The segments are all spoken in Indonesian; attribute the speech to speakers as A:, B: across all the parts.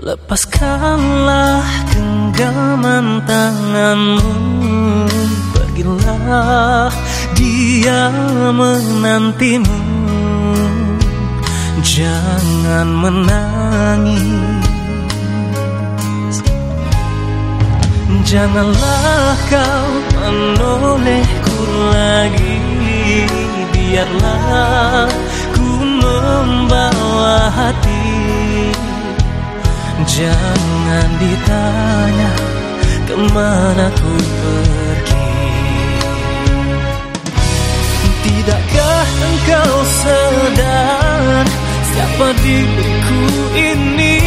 A: Lepaskanlah genggaman tanganmu. Pergilah dia menantimu. Jangan menangis. Janganlah kau menolehku lagi. Biarlah ku membawa hati Jangan ditanya ke mana ku pergi. Tidakkah engkau sedar siapa diriku ini?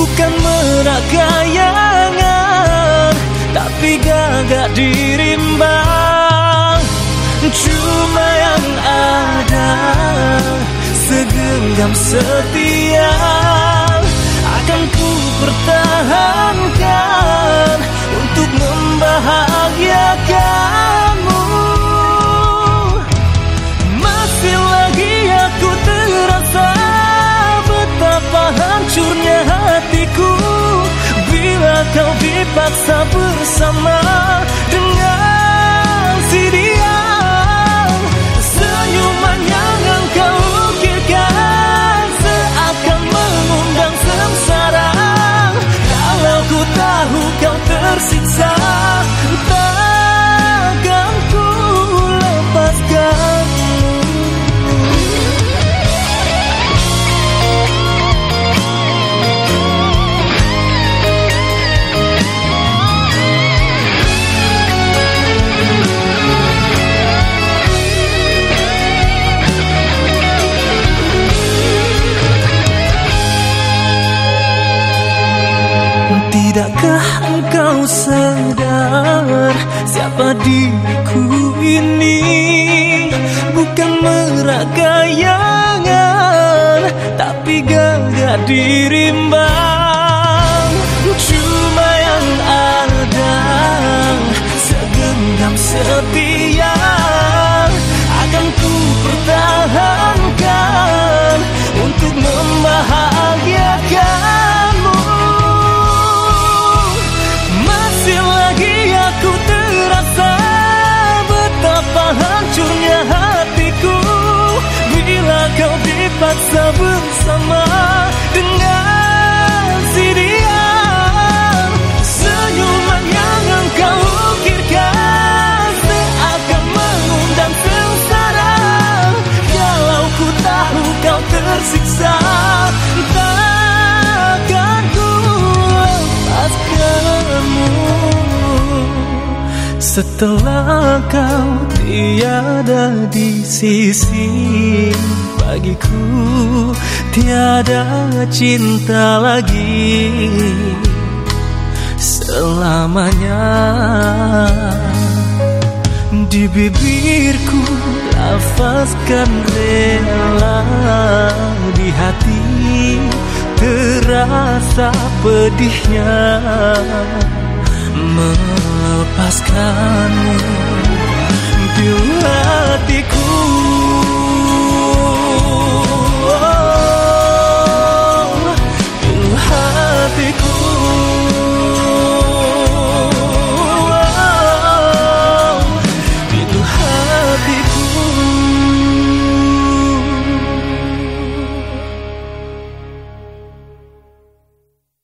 A: Bukan meragayangan tapi gagak dirimbang. Cuma yang ada segenggam setia Tidakkah engkau sadar siapa diriku ini? Bukan meragayangan tapi gagak dirimbang bersama dengan si dia. Senyuman yang engkau ukirkan seakan mengundang sengsara. Kalau ku tahu kau tersiksa, takkan ku lepaskanmu Setelah kau tiada di sisi Bagiku. Tiada cinta lagi Selamanya. Di bibirku lafazkan rela Di hati. Terasa pedihnya. Melepaskanmu